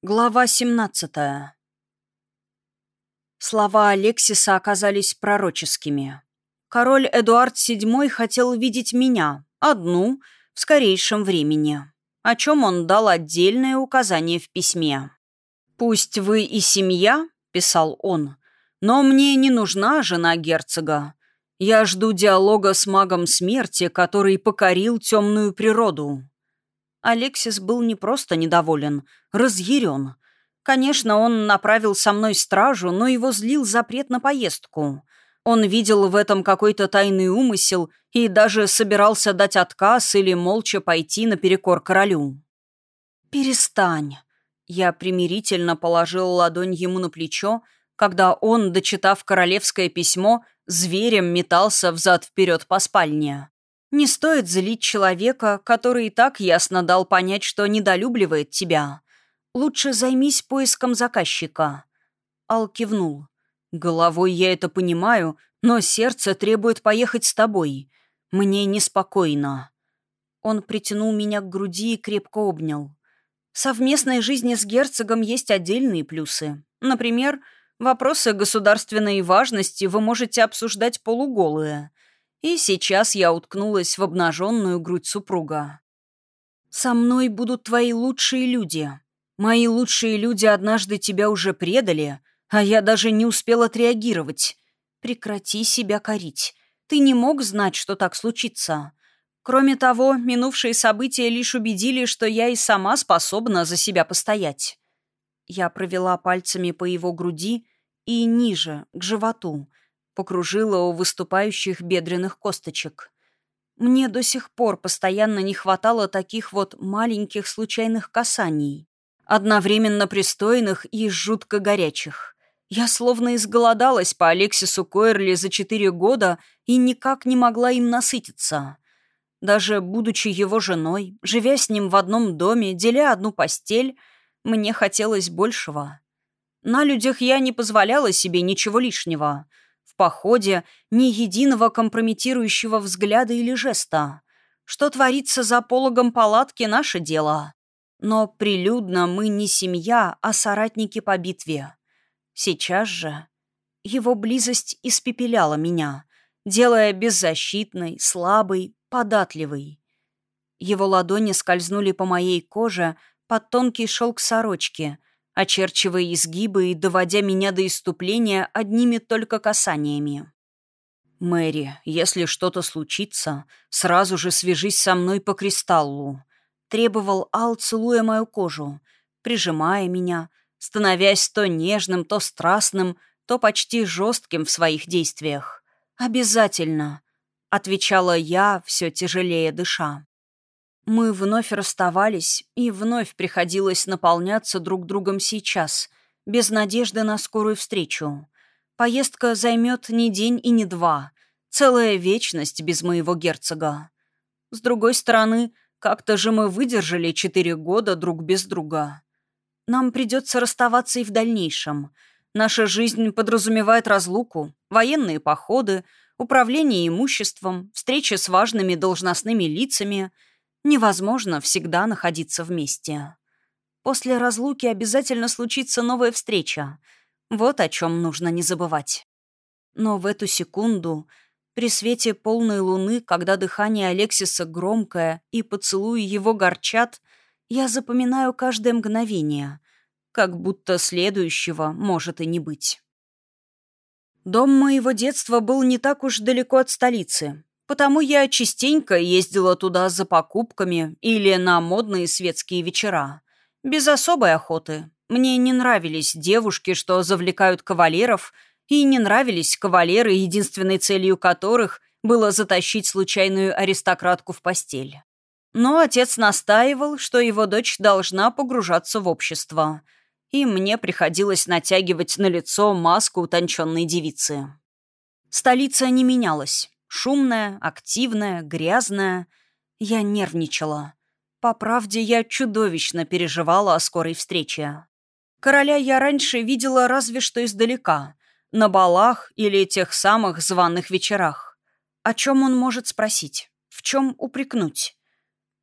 Глава 17 Слова Алексиса оказались пророческими. Король Эдуард VII хотел видеть меня, одну, в скорейшем времени, о чем он дал отдельное указание в письме. «Пусть вы и семья», — писал он, — «но мне не нужна жена герцога. Я жду диалога с магом смерти, который покорил темную природу». Алексис был не просто недоволен, разъярен. Конечно, он направил со мной стражу, но его злил запрет на поездку. Он видел в этом какой-то тайный умысел и даже собирался дать отказ или молча пойти наперекор королю. «Перестань!» Я примирительно положил ладонь ему на плечо, когда он, дочитав королевское письмо, зверем метался взад-вперед по спальне. Не стоит злить человека, который и так ясно дал понять, что недолюбливает тебя. Лучше займись поиском заказчика». Ал кивнул. «Головой я это понимаю, но сердце требует поехать с тобой. Мне неспокойно». Он притянул меня к груди и крепко обнял. В совместной жизни с герцогом есть отдельные плюсы. Например, вопросы государственной важности вы можете обсуждать полуголые – и сейчас я уткнулась в обнаженную грудь супруга. «Со мной будут твои лучшие люди. Мои лучшие люди однажды тебя уже предали, а я даже не успел отреагировать. Прекрати себя корить. Ты не мог знать, что так случится. Кроме того, минувшие события лишь убедили, что я и сама способна за себя постоять». Я провела пальцами по его груди и ниже, к животу, покружила у выступающих бедренных косточек. Мне до сих пор постоянно не хватало таких вот маленьких случайных касаний, одновременно пристойных и жутко горячих. Я словно изголодалась по Алексису Койерли за четыре года и никак не могла им насытиться. Даже будучи его женой, живя с ним в одном доме, деля одну постель, мне хотелось большего. На людях я не позволяла себе ничего лишнего — походе ни единого компрометирующего взгляда или жеста. Что творится за пологом палатки – наше дело. Но прилюдно мы не семья, а соратники по битве. Сейчас же его близость испепеляла меня, делая беззащитной, слабой, податливой. Его ладони скользнули по моей коже под тонкий шелк сорочки – очерчивая изгибы и доводя меня до иступления одними только касаниями. «Мэри, если что-то случится, сразу же свяжись со мной по кристаллу», — требовал Ал, целуя мою кожу, прижимая меня, становясь то нежным, то страстным, то почти жестким в своих действиях. «Обязательно», — отвечала я, все тяжелее дыша. Мы вновь расставались, и вновь приходилось наполняться друг другом сейчас, без надежды на скорую встречу. Поездка займет не день и не два, целая вечность без моего герцога. С другой стороны, как-то же мы выдержали четыре года друг без друга. Нам придется расставаться и в дальнейшем. Наша жизнь подразумевает разлуку, военные походы, управление имуществом, встречи с важными должностными лицами — Невозможно всегда находиться вместе. После разлуки обязательно случится новая встреча. Вот о чем нужно не забывать. Но в эту секунду, при свете полной луны, когда дыхание Алексиса громкое и поцелуи его горчат, я запоминаю каждое мгновение, как будто следующего может и не быть. Дом моего детства был не так уж далеко от столицы, Потому я частенько ездила туда за покупками или на модные светские вечера. Без особой охоты. Мне не нравились девушки, что завлекают кавалеров, и не нравились кавалеры, единственной целью которых было затащить случайную аристократку в постель. Но отец настаивал, что его дочь должна погружаться в общество, и мне приходилось натягивать на лицо маску утонченной девицы. Столица не менялась. Шумная, активная, грязная. Я нервничала. По правде, я чудовищно переживала о скорой встрече. Короля я раньше видела разве что издалека, на балах или тех самых званых вечерах. О чем он может спросить? В чем упрекнуть?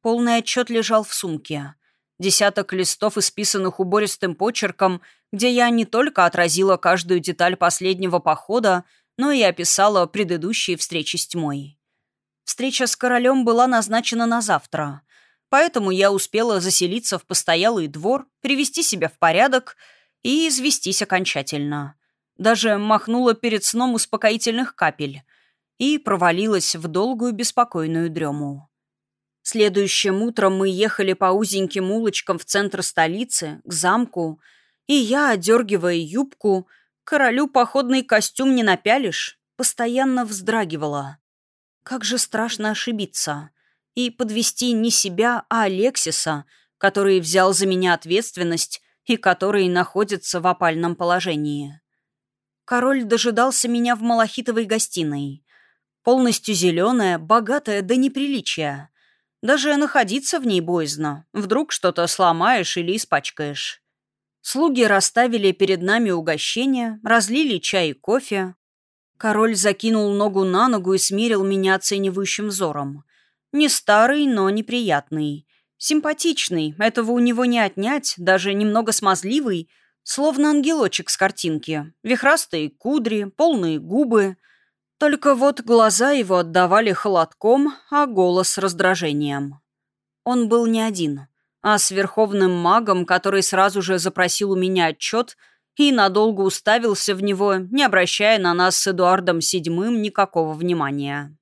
Полный отчет лежал в сумке. Десяток листов, исписанных убористым почерком, где я не только отразила каждую деталь последнего похода, но и описала предыдущие встречи с тьмой. Встреча с королем была назначена на завтра, поэтому я успела заселиться в постоялый двор, привести себя в порядок и известись окончательно. Даже махнула перед сном успокоительных капель и провалилась в долгую беспокойную дрему. Следующим утром мы ехали по узеньким улочкам в центр столицы, к замку, и я, одергивая юбку, королю походный костюм не напялишь, постоянно вздрагивала. Как же страшно ошибиться и подвести не себя, а Алексиса, который взял за меня ответственность и который находится в опальном положении. Король дожидался меня в малахитовой гостиной. Полностью зеленая, богатая до неприличия. Даже находиться в ней боязно. Вдруг что-то сломаешь или испачкаешь. Слуги расставили перед нами угощения, разлили чай и кофе. Король закинул ногу на ногу и смерил меня оценивающим взором. Не старый, но неприятный. Симпатичный, этого у него не отнять, даже немного смазливый, словно ангелочек с картинки. Вихрастые кудри, полные губы. Только вот глаза его отдавали холодком, а голос — раздражением. Он был не один, а с верховным магом, который сразу же запросил у меня отчет — и надолго уставился в него, не обращая на нас с Эдуардом Седьмым никакого внимания.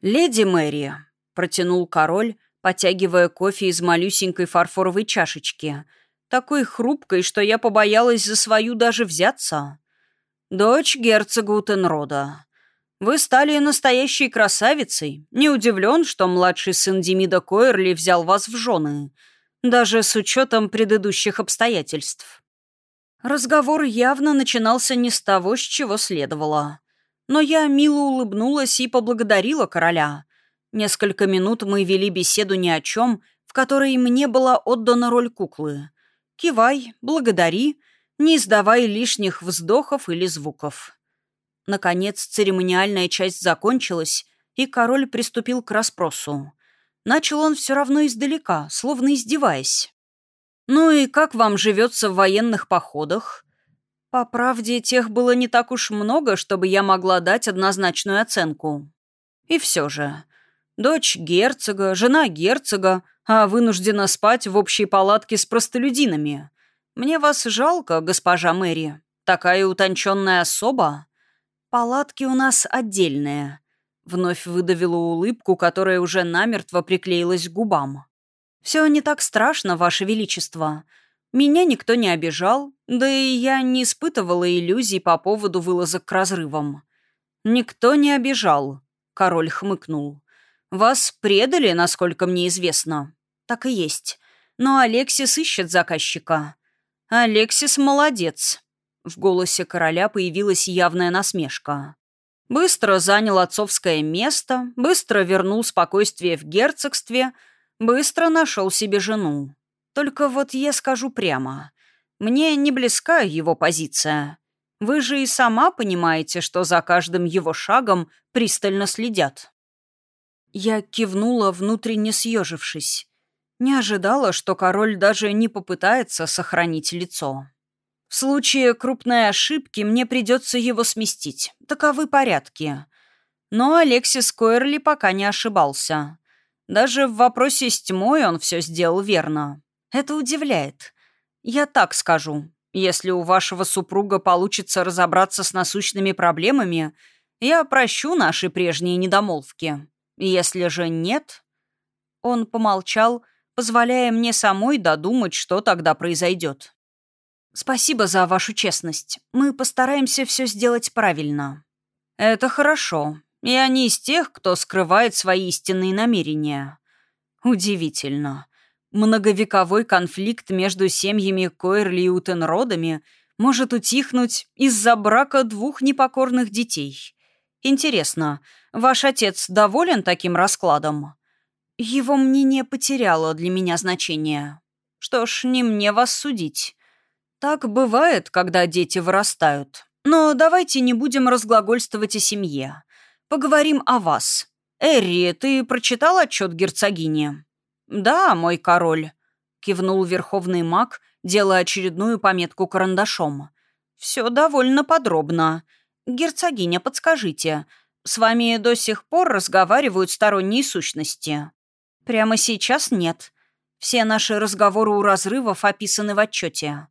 «Леди Мэри», — протянул король, потягивая кофе из малюсенькой фарфоровой чашечки, такой хрупкой, что я побоялась за свою даже взяться. «Дочь герцога Утенрода. Вы стали настоящей красавицей. Не удивлен, что младший сын Демида Койерли взял вас в жены, даже с учетом предыдущих обстоятельств». Разговор явно начинался не с того, с чего следовало. Но я мило улыбнулась и поблагодарила короля. Несколько минут мы вели беседу ни о чем, в которой мне была отдана роль куклы. Кивай, благодари, не издавай лишних вздохов или звуков. Наконец, церемониальная часть закончилась, и король приступил к расспросу. Начал он все равно издалека, словно издеваясь. «Ну и как вам живется в военных походах?» По правде, тех было не так уж много, чтобы я могла дать однозначную оценку. И все же. Дочь герцога, жена герцога, а вынуждена спать в общей палатке с простолюдинами. Мне вас жалко, госпожа Мэри. Такая утонченная особа. Палатки у нас отдельные. Вновь выдавила улыбку, которая уже намертво приклеилась к губам. «Все не так страшно, Ваше Величество. Меня никто не обижал, да и я не испытывала иллюзий по поводу вылазок к разрывам». «Никто не обижал», — король хмыкнул. «Вас предали, насколько мне известно». «Так и есть. Но Алексис ищет заказчика». «Алексис молодец». В голосе короля появилась явная насмешка. Быстро занял отцовское место, быстро вернул спокойствие в герцогстве — Быстро нашел себе жену. Только вот я скажу прямо. Мне не близка его позиция. Вы же и сама понимаете, что за каждым его шагом пристально следят. Я кивнула, внутренне съежившись. Не ожидала, что король даже не попытается сохранить лицо. В случае крупной ошибки мне придется его сместить. Таковы порядки. Но Алексис Койерли пока не ошибался. Даже в вопросе с тьмой он все сделал верно. Это удивляет. Я так скажу. Если у вашего супруга получится разобраться с насущными проблемами, я прощу наши прежние недомолвки. Если же нет... Он помолчал, позволяя мне самой додумать, что тогда произойдет. «Спасибо за вашу честность. Мы постараемся все сделать правильно». «Это хорошо. Я не из тех, кто скрывает свои истинные намерения. Удивительно. Многовековой конфликт между семьями Койерли и Утенродами может утихнуть из-за брака двух непокорных детей. Интересно, ваш отец доволен таким раскладом? Его мнение потеряло для меня значение. Что ж, не мне вас судить. Так бывает, когда дети вырастают. Но давайте не будем разглагольствовать о семье. Поговорим о вас. Эрри, ты прочитал отчет герцогини?» «Да, мой король», — кивнул верховный маг, делая очередную пометку карандашом. «Все довольно подробно. Герцогиня, подскажите, с вами до сих пор разговаривают сторонние сущности?» «Прямо сейчас нет. Все наши разговоры у разрывов описаны в отчете.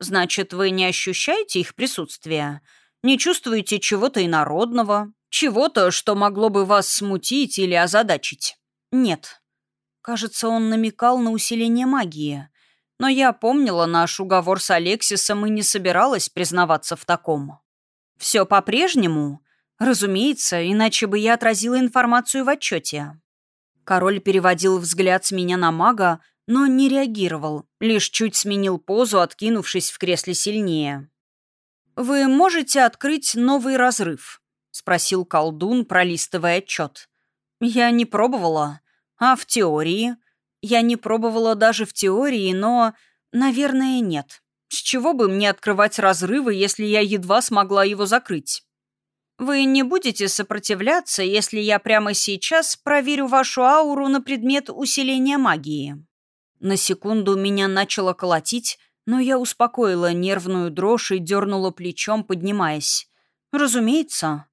Значит, вы не ощущаете их присутствия? Не чувствуете чего-то инородного? Чего-то, что могло бы вас смутить или озадачить?» «Нет». Кажется, он намекал на усиление магии. Но я помнила наш уговор с Алексисом и не собиралась признаваться в таком. «Все по-прежнему?» «Разумеется, иначе бы я отразила информацию в отчете». Король переводил взгляд с меня на мага, но не реагировал, лишь чуть сменил позу, откинувшись в кресле сильнее. «Вы можете открыть новый разрыв?» — спросил колдун, пролистывая отчет. «Я не пробовала. А в теории?» «Я не пробовала даже в теории, но, наверное, нет. С чего бы мне открывать разрывы, если я едва смогла его закрыть?» Вы не будете сопротивляться, если я прямо сейчас проверю вашу ауру на предмет усиления магии?» На секунду меня начало колотить, но я успокоила нервную дрожь и дернула плечом, поднимаясь. «Разумеется».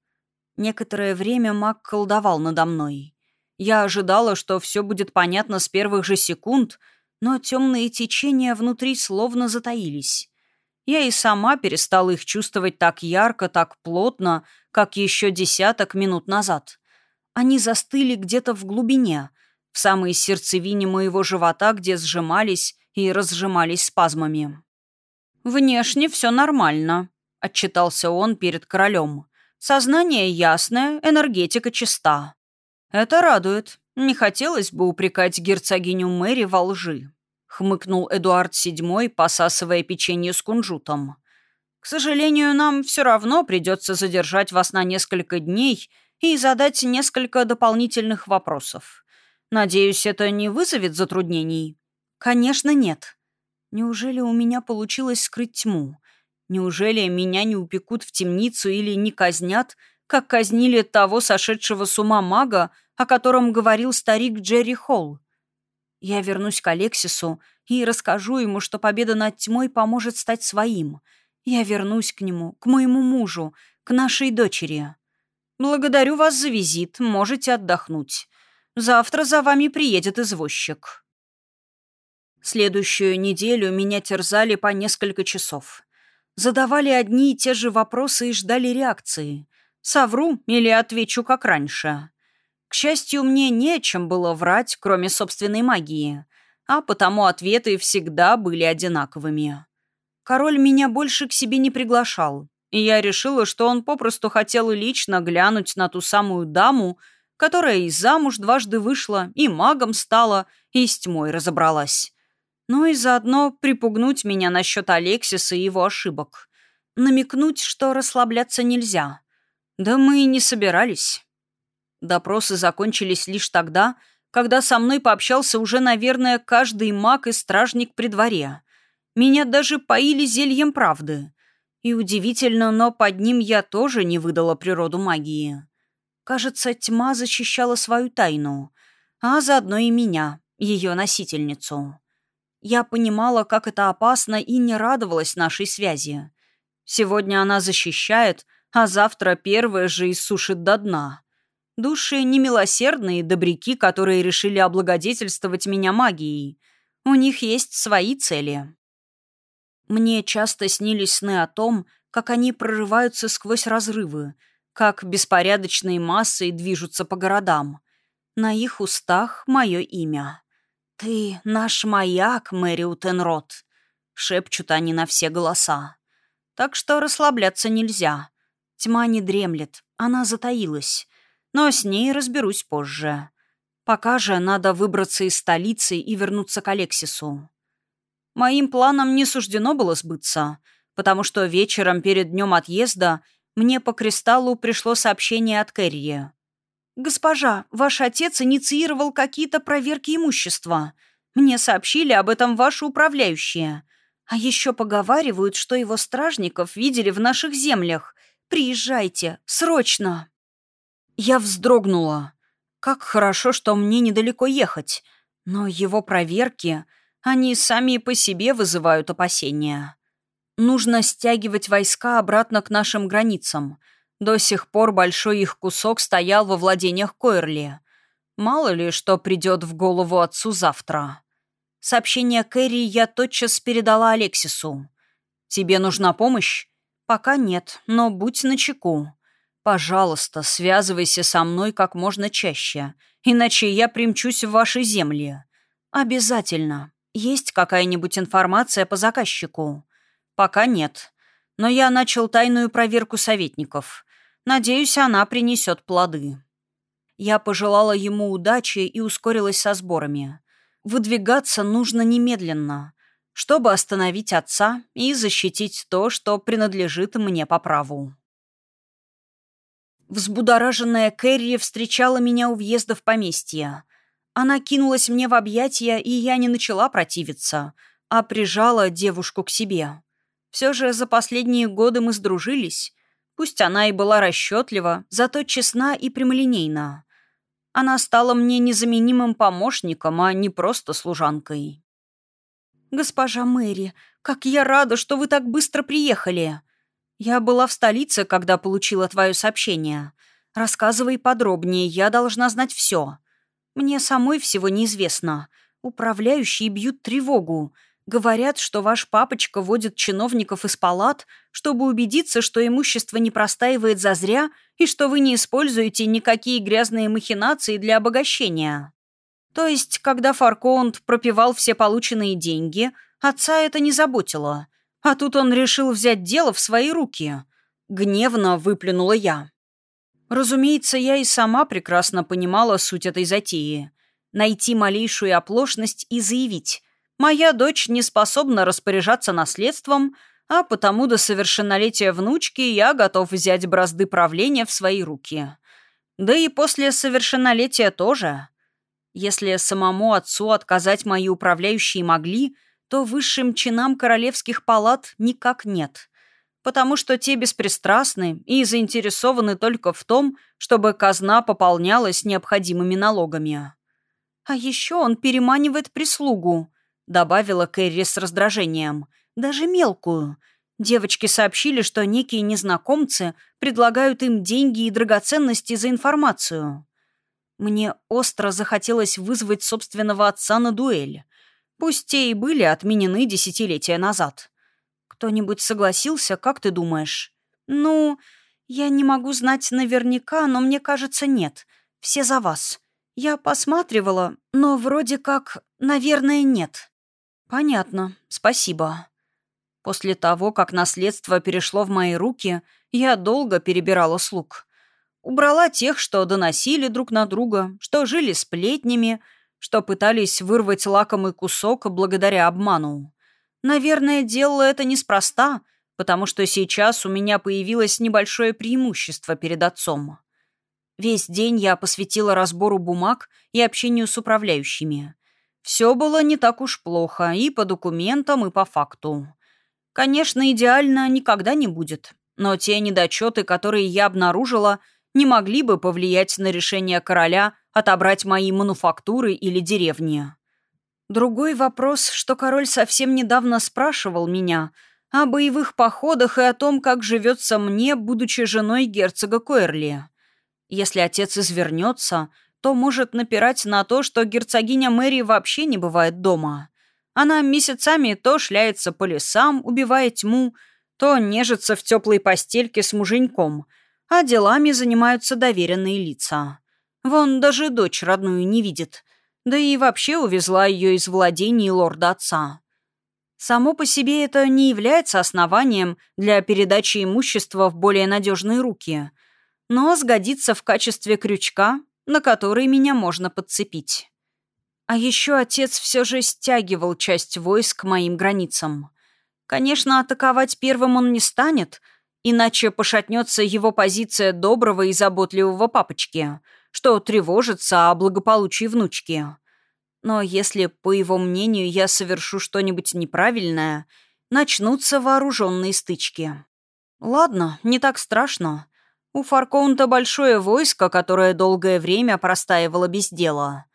Некоторое время маг колдовал надо мной. Я ожидала, что все будет понятно с первых же секунд, но темные течения внутри словно затаились. Я и сама перестала их чувствовать так ярко, так плотно, как еще десяток минут назад. Они застыли где-то в глубине, в самой сердцевине моего живота, где сжимались и разжимались спазмами. «Внешне все нормально», — отчитался он перед королем. «Сознание ясное, энергетика чиста». «Это радует. Не хотелось бы упрекать герцогиню Мэри во лжи». — хмыкнул Эдуард VII, посасывая печенье с кунжутом. «К сожалению, нам все равно придется задержать вас на несколько дней и задать несколько дополнительных вопросов. Надеюсь, это не вызовет затруднений?» «Конечно, нет. Неужели у меня получилось скрыть тьму? Неужели меня не упекут в темницу или не казнят, как казнили того сошедшего с ума мага, о котором говорил старик Джерри Холл? Я вернусь к Алексису и расскажу ему, что победа над тьмой поможет стать своим. Я вернусь к нему, к моему мужу, к нашей дочери. Благодарю вас за визит, можете отдохнуть. Завтра за вами приедет извозчик. Следующую неделю меня терзали по несколько часов. Задавали одни и те же вопросы и ждали реакции. Совру или отвечу как раньше. К счастью, мне не о чем было врать, кроме собственной магии, а потому ответы всегда были одинаковыми. Король меня больше к себе не приглашал, и я решила, что он попросту хотел лично глянуть на ту самую даму, которая и замуж дважды вышла, и магом стала, и с тьмой разобралась. Ну и заодно припугнуть меня насчет Алексиса и его ошибок. Намекнуть, что расслабляться нельзя. Да мы и не собирались. Допросы закончились лишь тогда, когда со мной пообщался уже, наверное, каждый маг и стражник при дворе. Меня даже поили зельем правды. И удивительно, но под ним я тоже не выдала природу магии. Кажется, тьма защищала свою тайну, а заодно и меня, ее носительницу. Я понимала, как это опасно, и не радовалась нашей связи. Сегодня она защищает, а завтра первая же иссушит до дна. Души немилосердные добряки, которые решили облагодетельствовать меня магией. У них есть свои цели. Мне часто снились сны о том, как они прорываются сквозь разрывы, как беспорядочные массы движутся по городам. На их устах мое имя. «Ты наш маяк, Мэри Утенрот», — шепчут они на все голоса. Так что расслабляться нельзя. Тьма не дремлет, она затаилась но с ней разберусь позже. Пока же надо выбраться из столицы и вернуться к Алексису. Моим планам не суждено было сбыться, потому что вечером перед днем отъезда мне по кристаллу пришло сообщение от Кэрри. «Госпожа, ваш отец инициировал какие-то проверки имущества. Мне сообщили об этом ваши управляющие. А еще поговаривают, что его стражников видели в наших землях. Приезжайте, срочно!» Я вздрогнула. Как хорошо, что мне недалеко ехать. Но его проверки... Они сами по себе вызывают опасения. Нужно стягивать войска обратно к нашим границам. До сих пор большой их кусок стоял во владениях Койрли. Мало ли, что придет в голову отцу завтра. Сообщение Кэрри я тотчас передала Алексису. «Тебе нужна помощь?» «Пока нет, но будь начеку. Пожалуйста, связывайся со мной как можно чаще, иначе я примчусь в ваши земли. Обязательно. Есть какая-нибудь информация по заказчику?» «Пока нет. Но я начал тайную проверку советников. Надеюсь, она принесет плоды». Я пожелала ему удачи и ускорилась со сборами. Выдвигаться нужно немедленно, чтобы остановить отца и защитить то, что принадлежит мне по праву. Взбудораженная Кэрри встречала меня у въезда в поместье. Она кинулась мне в объятия, и я не начала противиться, а прижала девушку к себе. Все же за последние годы мы сдружились. Пусть она и была расчетлива, зато честна и прямолинейна. Она стала мне незаменимым помощником, а не просто служанкой. «Госпожа Мэри, как я рада, что вы так быстро приехали!» «Я была в столице, когда получила твое сообщение. Рассказывай подробнее, я должна знать все. Мне самой всего неизвестно. Управляющие бьют тревогу. Говорят, что ваш папочка водит чиновников из палат, чтобы убедиться, что имущество не простаивает зазря и что вы не используете никакие грязные махинации для обогащения. То есть, когда Фаркоунд пропивал все полученные деньги, отца это не заботило. А тут он решил взять дело в свои руки. Гневно выплюнула я. Разумеется, я и сама прекрасно понимала суть этой затеи. Найти малейшую оплошность и заявить Моя дочь не способна распоряжаться наследством, а потому до совершеннолетия внучки я готов взять бразды правления в свои руки. Да и после совершеннолетия тоже. Если самому отцу отказать мои управляющие могли, то высшим чинам королевских палат никак нет. Потому что те беспристрастны и заинтересованы только в том, чтобы казна пополнялась необходимыми налогами. А еще он переманивает прислугу, добавила Кэрри с раздражением. «Даже мелкую. Девочки сообщили, что некие незнакомцы предлагают им деньги и драгоценности за информацию. Мне остро захотелось вызвать собственного отца на дуэль. Пусть те и были отменены десятилетия назад. Кто-нибудь согласился, как ты думаешь? Ну, я не могу знать наверняка, но мне кажется, нет. Все за вас. Я посматривала, но вроде как, наверное, нет. «Понятно. Спасибо». После того, как наследство перешло в мои руки, я долго перебирала слуг. Убрала тех, что доносили друг на друга, что жили сплетнями, что пытались вырвать лакомый кусок благодаря обману. Наверное, делала это неспроста, потому что сейчас у меня появилось небольшое преимущество перед отцом. Весь день я посвятила разбору бумаг и общению с управляющими. Все было не так уж плохо и по документам, и по факту. Конечно, идеально никогда не будет, но те недочеты, которые я обнаружила, не могли бы повлиять на решение короля отобрать мои мануфактуры или деревни. Другой вопрос, что король совсем недавно спрашивал меня о боевых походах и о том, как живется мне, будучи женой герцога Койерли. Если отец извернется, то может напирать на то, что герцогиня Мэри вообще не бывает дома. Она месяцами то шляется по лесам, убивая тьму, то нежится в теплой постельке с муженьком, а делами занимаются доверенные лица. Вон даже дочь родную не видит, да и вообще увезла ее из владений лорда отца. Само по себе это не является основанием для передачи имущества в более надежные руки, но сгодится в качестве крючка на который меня можно подцепить. А еще отец все же стягивал часть войск к моим границам. Конечно, атаковать первым он не станет, иначе пошатнется его позиция доброго и заботливого папочки, что тревожится о благополучии внучки. Но если, по его мнению, я совершу что-нибудь неправильное, начнутся вооруженные стычки. Ладно, не так страшно. У Фаркоунта большое войско, которое долгое время простаивало без дела.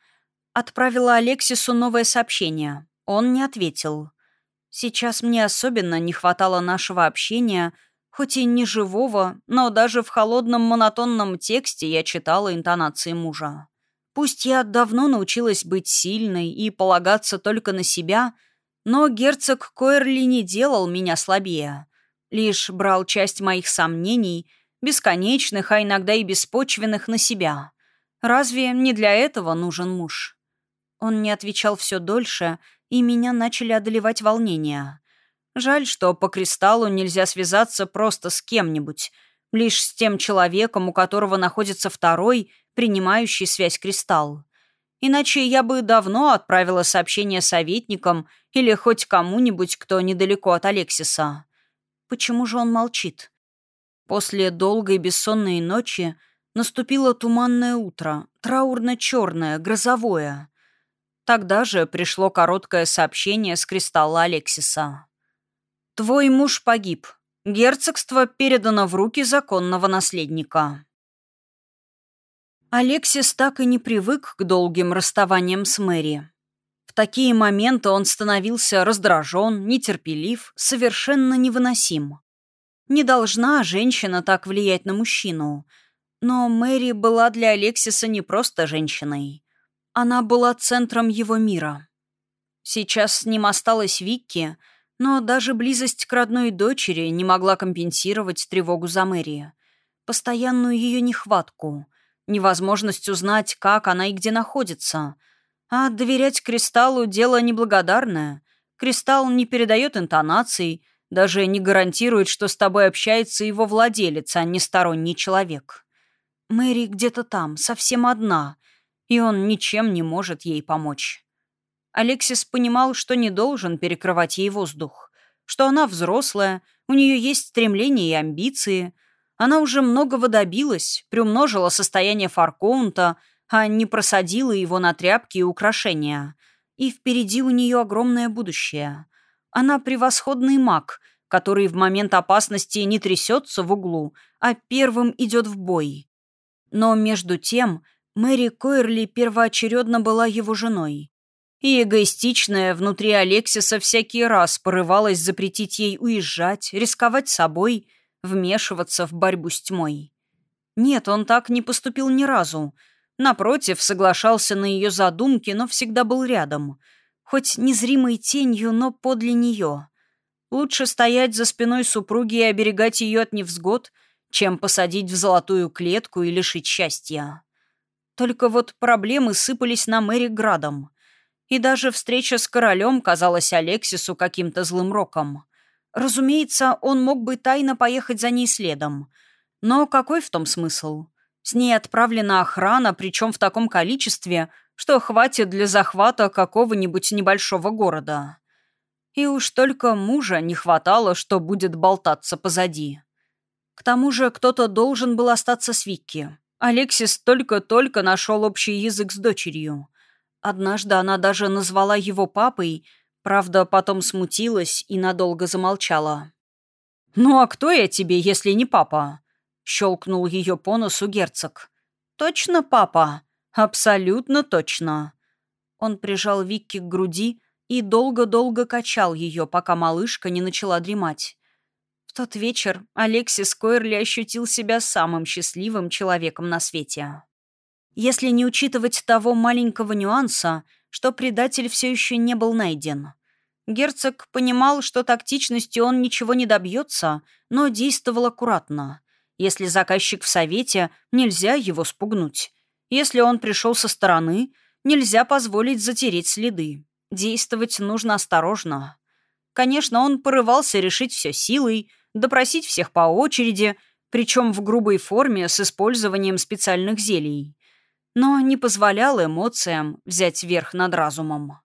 Отправила Алексису новое сообщение. Он не ответил. Сейчас мне особенно не хватало нашего общения, хоть и не живого, но даже в холодном монотонном тексте я читала интонации мужа. Пусть я давно научилась быть сильной и полагаться только на себя, но герцог Койерли не делал меня слабее. Лишь брал часть моих сомнений, бесконечных, а иногда и беспочвенных, на себя. Разве не для этого нужен муж? Он не отвечал все дольше, и меня начали одолевать волнения. Жаль, что по кристаллу нельзя связаться просто с кем-нибудь, лишь с тем человеком, у которого находится второй, принимающий связь кристалл. Иначе я бы давно отправила сообщение советникам или хоть кому-нибудь, кто недалеко от Алексиса. Почему же он молчит? После долгой бессонной ночи наступило туманное утро, траурно-черное, грозовое. Тогда же пришло короткое сообщение с кристалла Алексиса. «Твой муж погиб. Герцогство передано в руки законного наследника». Алексис так и не привык к долгим расставаниям с Мэри. В такие моменты он становился раздражен, нетерпелив, совершенно невыносим. Не должна женщина так влиять на мужчину. Но Мэри была для Алексиса не просто женщиной. Она была центром его мира. Сейчас с ним осталась Викки — но даже близость к родной дочери не могла компенсировать тревогу за Мэри. Постоянную ее нехватку, невозможность узнать, как она и где находится. А доверять Кристаллу — дело неблагодарное. Кристалл не передает интонаций, даже не гарантирует, что с тобой общается его владелец, а не сторонний человек. Мэри где-то там, совсем одна, и он ничем не может ей помочь. Алексис понимал, что не должен перекрывать ей воздух, что она взрослая, у нее есть стремления и амбиции. Она уже многого добилась, приумножила состояние Фаркоунта, а не просадила его на тряпки и украшения. И впереди у нее огромное будущее. Она превосходный маг, который в момент опасности не трясется в углу, а первым идет в бой. Но между тем Мэри Койерли первоочередно была его женой и эгоистичная внутри Алексиса всякий раз порывалась запретить ей уезжать, рисковать собой, вмешиваться в борьбу с тьмой. Нет, он так не поступил ни разу. Напротив, соглашался на ее задумки, но всегда был рядом. Хоть незримой тенью, но подле нее. Лучше стоять за спиной супруги и оберегать ее от невзгод, чем посадить в золотую клетку и лишить счастья. Только вот проблемы сыпались на Мэри градом — и даже встреча с королем казалась Алексису каким-то злым роком. Разумеется, он мог бы тайно поехать за ней следом. Но какой в том смысл? С ней отправлена охрана, причем в таком количестве, что хватит для захвата какого-нибудь небольшого города. И уж только мужа не хватало, что будет болтаться позади. К тому же кто-то должен был остаться с Викки. Алексис только-только нашел общий язык с дочерью. Однажды она даже назвала его папой, правда, потом смутилась и надолго замолчала. «Ну а кто я тебе, если не папа?» — щелкнул ее по носу герцог. «Точно папа? Абсолютно точно». Он прижал Викки к груди и долго-долго качал ее, пока малышка не начала дремать. В тот вечер Алексис Койерли ощутил себя самым счастливым человеком на свете если не учитывать того маленького нюанса, что предатель все еще не был найден. Герцог понимал, что тактичностью он ничего не добьется, но действовал аккуратно. Если заказчик в совете, нельзя его спугнуть. Если он пришел со стороны, нельзя позволить затереть следы. Действовать нужно осторожно. Конечно, он порывался решить все силой, допросить всех по очереди, причем в грубой форме с использованием специальных зелий но не позволял эмоциям взять верх над разумом.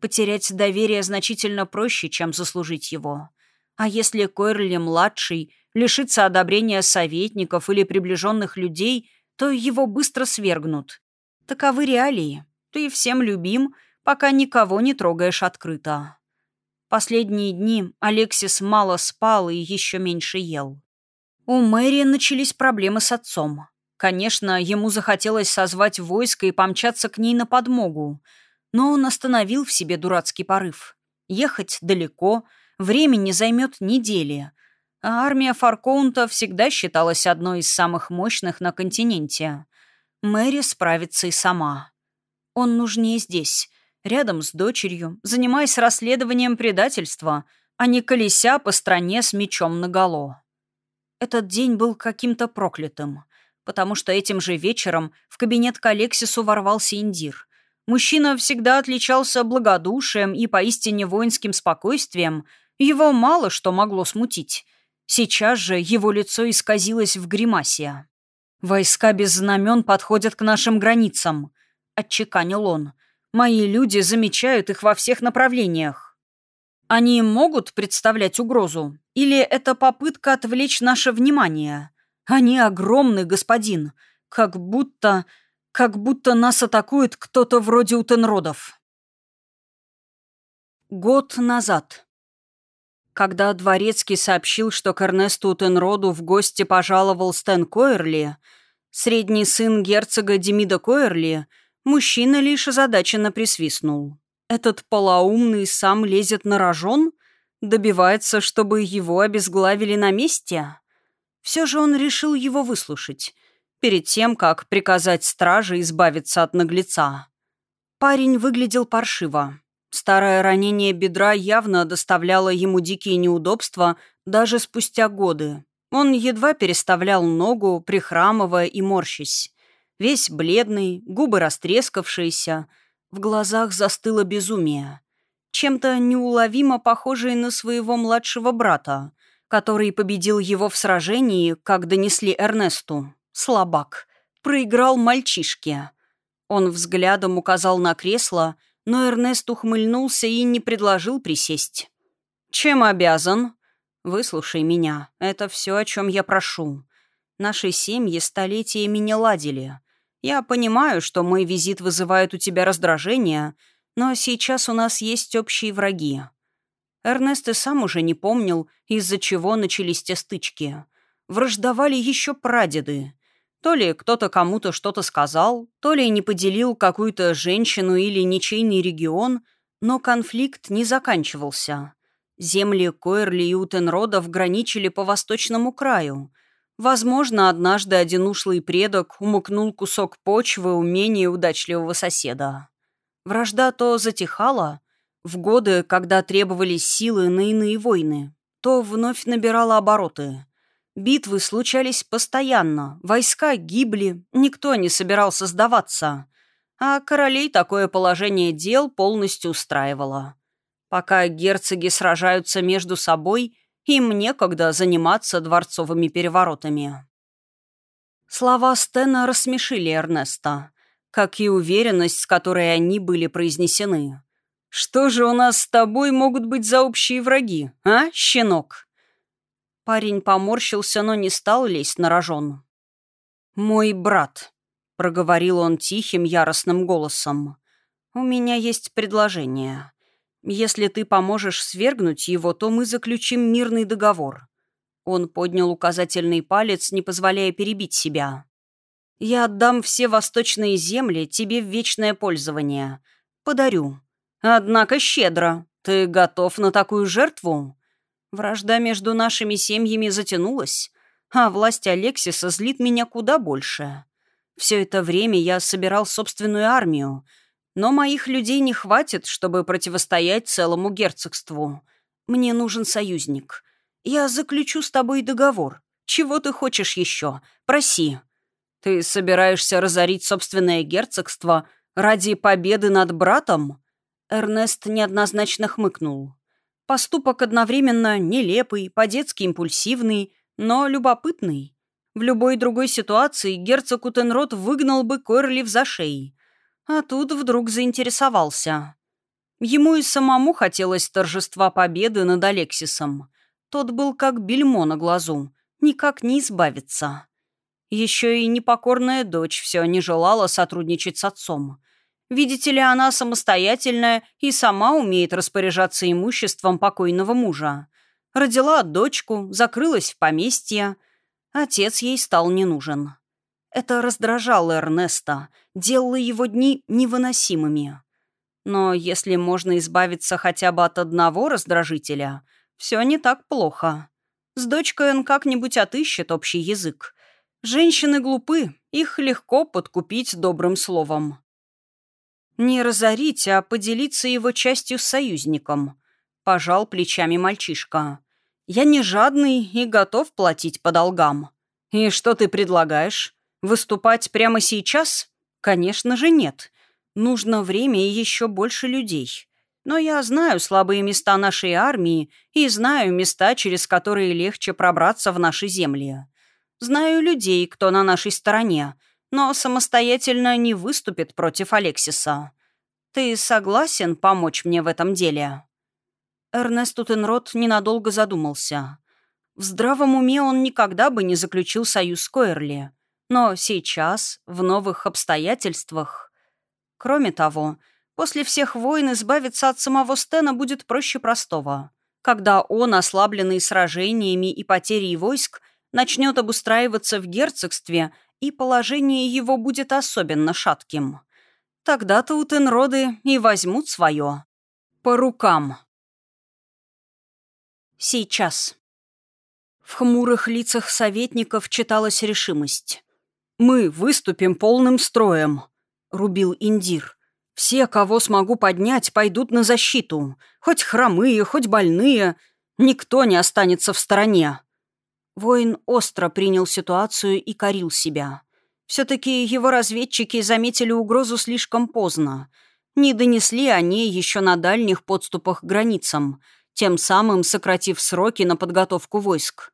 Потерять доверие значительно проще, чем заслужить его. А если Койрли-младший лишится одобрения советников или приближенных людей, то его быстро свергнут. Таковы реалии. Ты всем любим, пока никого не трогаешь открыто. Последние дни Алексис мало спал и еще меньше ел. У Мэри начались проблемы с отцом. Конечно, ему захотелось созвать войско и помчаться к ней на подмогу. но он остановил в себе дурацкий порыв. Ехать далеко, времени займет недели. Армия Фаркоунта всегда считалась одной из самых мощных на континенте. Мэри справится и сама. Он нужнее здесь, рядом с дочерью, занимаясь расследованием предательства, а не колеся по стране с мечом наголо. Этот день был каким-то проклятым, потому что этим же вечером в кабинет к Алексису ворвался Индир. Мужчина всегда отличался благодушием и поистине воинским спокойствием, его мало что могло смутить. Сейчас же его лицо исказилось в гримасе. «Войска без знамен подходят к нашим границам», — отчеканил он. «Мои люди замечают их во всех направлениях». «Они могут представлять угрозу? Или это попытка отвлечь наше внимание? Они огромны, господин. Как будто... как будто нас атакует кто-то вроде утенродов». Год назад. Когда Дворецкий сообщил, что к Эрнесту Тенроду в гости пожаловал Стэн Койерли, средний сын герцога Демида Койерли, мужчина лишь озадаченно присвистнул. «Этот полоумный сам лезет на рожон? Добивается, чтобы его обезглавили на месте?» Все же он решил его выслушать, перед тем, как приказать страже избавиться от наглеца. Парень выглядел паршиво. Старое ранение бедра явно доставляло ему дикие неудобства даже спустя годы. Он едва переставлял ногу, прихрамывая и морщась. Весь бледный, губы растрескавшиеся, в глазах застыло безумие. Чем-то неуловимо похожее на своего младшего брата, который победил его в сражении, как донесли Эрнесту. Слабак. Проиграл мальчишке. Он взглядом указал на кресло — но Эрнест ухмыльнулся и не предложил присесть. «Чем обязан?» «Выслушай меня. Это все, о чем я прошу. Наши семьи столетиями не ладили. Я понимаю, что мой визит вызывает у тебя раздражение, но сейчас у нас есть общие враги». Эрнест и сам уже не помнил, из-за чего начались те стычки. Враждовали еще прадеды. То ли кто-то кому-то что-то сказал, то ли не поделил какую-то женщину или ничейный регион, но конфликт не заканчивался. Земли Койерли и Утенродов граничили по восточному краю. Возможно, однажды один ушлый предок умыкнул кусок почвы у менее удачливого соседа. Вражда то затихала, в годы, когда требовались силы на иные войны, то вновь набирала обороты. Битвы случались постоянно, войска гибли, никто не собирался сдаваться. А королей такое положение дел полностью устраивало. Пока герцоги сражаются между собой, им некогда заниматься дворцовыми переворотами. Слова Стена рассмешили Эрнеста, как и уверенность, с которой они были произнесены. «Что же у нас с тобой могут быть за общие враги, а, щенок?» Парень поморщился, но не стал лезть на рожон. «Мой брат», — проговорил он тихим, яростным голосом, — «у меня есть предложение. Если ты поможешь свергнуть его, то мы заключим мирный договор». Он поднял указательный палец, не позволяя перебить себя. «Я отдам все восточные земли тебе в вечное пользование. Подарю. Однако щедро. Ты готов на такую жертву?» Вражда между нашими семьями затянулась, а власть Алексиса злит меня куда больше. Все это время я собирал собственную армию, но моих людей не хватит, чтобы противостоять целому герцогству. Мне нужен союзник. Я заключу с тобой договор. Чего ты хочешь еще? Проси. Ты собираешься разорить собственное герцогство ради победы над братом? Эрнест неоднозначно хмыкнул. Поступок одновременно нелепый, по-детски импульсивный, но любопытный. В любой другой ситуации герцог Утенрот выгнал бы Койрли в зашей. А тут вдруг заинтересовался. Ему и самому хотелось торжества победы над Алексисом. Тот был как бельмо на глазу, никак не избавиться. Еще и непокорная дочь все не желала сотрудничать с отцом. Видите ли, она самостоятельная и сама умеет распоряжаться имуществом покойного мужа. Родила дочку, закрылась в поместье. Отец ей стал не нужен. Это раздражало Эрнеста, делало его дни невыносимыми. Но если можно избавиться хотя бы от одного раздражителя, все не так плохо. С дочкой он как-нибудь отыщет общий язык. Женщины глупы, их легко подкупить добрым словом. Не разорить, а поделиться его частью с союзником. Пожал плечами мальчишка. Я не жадный и готов платить по долгам. И что ты предлагаешь? Выступать прямо сейчас? Конечно же нет. Нужно время и еще больше людей. Но я знаю слабые места нашей армии и знаю места, через которые легче пробраться в наши земли. Знаю людей, кто на нашей стороне, но самостоятельно не выступит против Алексиса. Ты согласен помочь мне в этом деле?» Эрнест Утенрот ненадолго задумался. В здравом уме он никогда бы не заключил союз с Койерли. Но сейчас, в новых обстоятельствах... Кроме того, после всех войн избавиться от самого Стена будет проще простого. Когда он, ослабленный сражениями и потерей войск, начнет обустраиваться в герцогстве, и положение его будет особенно шатким. Тогда-то у Тенроды и возьмут свое. По рукам. Сейчас. В хмурых лицах советников читалась решимость. «Мы выступим полным строем», — рубил Индир. «Все, кого смогу поднять, пойдут на защиту. Хоть хромые, хоть больные. Никто не останется в стороне. Воин остро принял ситуацию и корил себя. Все-таки его разведчики заметили угрозу слишком поздно. Не донесли они еще на дальних подступах к границам, тем самым сократив сроки на подготовку войск.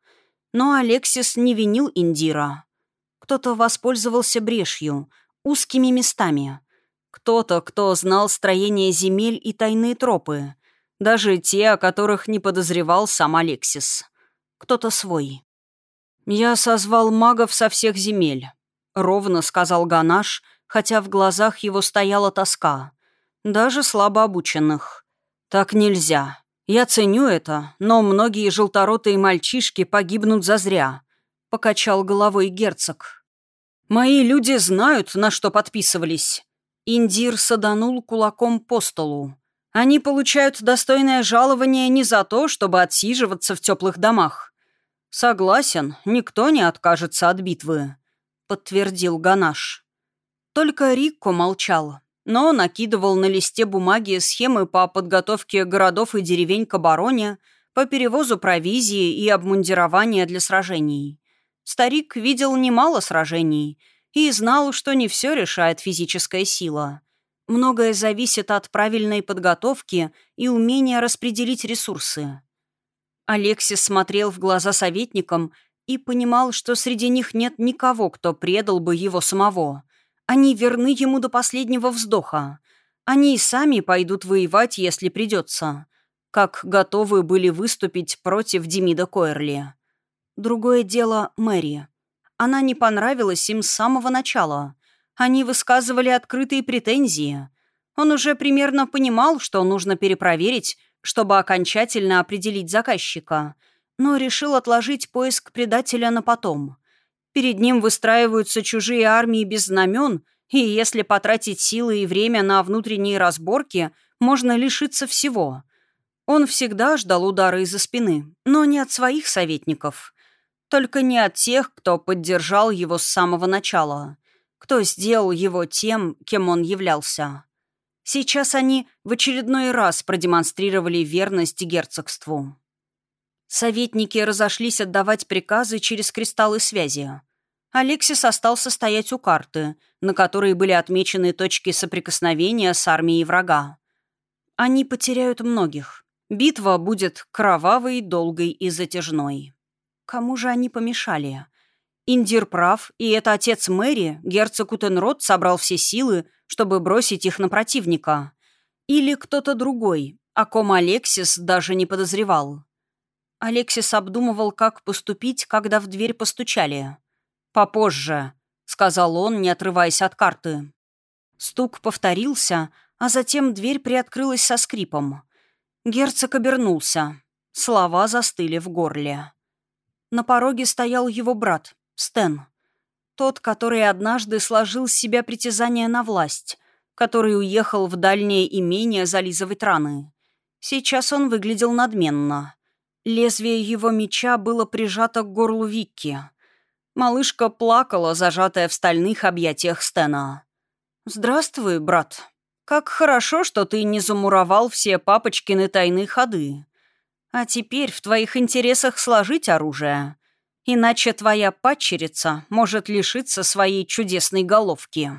Но Алексис не винил Индира. Кто-то воспользовался брешью, узкими местами. Кто-то, кто знал строение земель и тайные тропы. Даже те, о которых не подозревал сам Алексис. Кто-то свой. «Я созвал магов со всех земель», — ровно сказал Ганаш, хотя в глазах его стояла тоска. «Даже слабо обученных. Так нельзя. Я ценю это, но многие желторотые мальчишки погибнут зазря», — покачал головой герцог. «Мои люди знают, на что подписывались». Индир саданул кулаком по столу. «Они получают достойное жалование не за то, чтобы отсиживаться в теплых домах. «Согласен, никто не откажется от битвы», — подтвердил Ганаш. Только Рикко молчал, но накидывал на листе бумаги схемы по подготовке городов и деревень к обороне, по перевозу провизии и обмундирования для сражений. Старик видел немало сражений и знал, что не все решает физическая сила. Многое зависит от правильной подготовки и умения распределить ресурсы. Алексис смотрел в глаза советникам и понимал, что среди них нет никого, кто предал бы его самого. Они верны ему до последнего вздоха. Они и сами пойдут воевать, если придется. Как готовы были выступить против Демида Койерли. Другое дело Мэри. Она не понравилась им с самого начала. Они высказывали открытые претензии. Он уже примерно понимал, что нужно перепроверить, чтобы окончательно определить заказчика, но решил отложить поиск предателя на потом. Перед ним выстраиваются чужие армии без знамен, и если потратить силы и время на внутренние разборки, можно лишиться всего. Он всегда ждал удара из-за спины, но не от своих советников. Только не от тех, кто поддержал его с самого начала, кто сделал его тем, кем он являлся. Сейчас они в очередной раз продемонстрировали верность герцогству. Советники разошлись отдавать приказы через кристаллы связи. Алексис остался стоять у карты, на которой были отмечены точки соприкосновения с армией врага. Они потеряют многих. Битва будет кровавой, долгой и затяжной. Кому же они помешали? Индир прав, и это отец Мэри, герцог Утенрод, собрал все силы, чтобы бросить их на противника. Или кто-то другой, о ком Алексис даже не подозревал. Алексис обдумывал, как поступить, когда в дверь постучали. «Попозже», — сказал он, не отрываясь от карты. Стук повторился, а затем дверь приоткрылась со скрипом. Герцог обернулся. Слова застыли в горле. На пороге стоял его брат, Стэн. Тот, который однажды сложил с себя притязание на власть, который уехал в дальнее имение зализывать раны. Сейчас он выглядел надменно. Лезвие его меча было прижато к горлу Викки. Малышка плакала, зажатая в стальных объятиях Стена. «Здравствуй, брат. Как хорошо, что ты не замуровал все папочкины тайные ходы. А теперь в твоих интересах сложить оружие. Иначе твоя падчерица может лишиться своей чудесной головки».